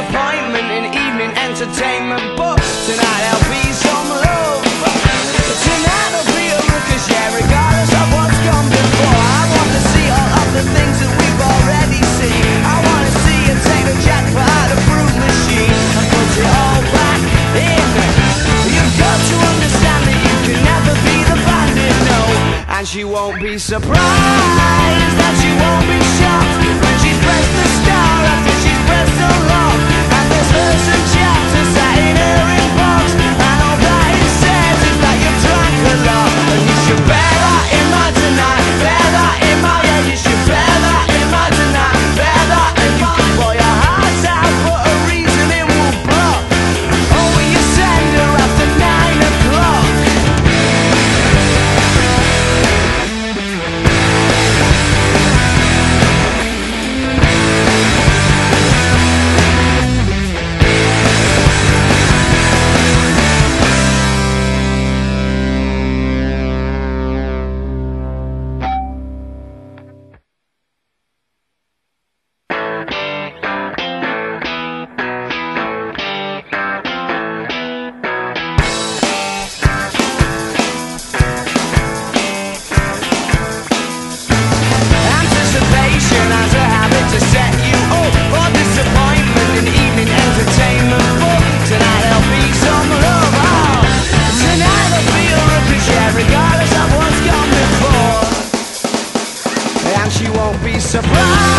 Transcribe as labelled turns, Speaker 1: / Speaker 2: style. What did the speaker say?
Speaker 1: disappointment in evening entertainment But tonight there'll be some love. Tonight there'll be a ruckus, yeah, regardless of what's gone before. I want to see all of the things that we've already seen. I want to see you take the jackpot out of machine And put it all back in You've got to understand that you can never be the bandit, no And she won't be surprised that she won't be shocked regardless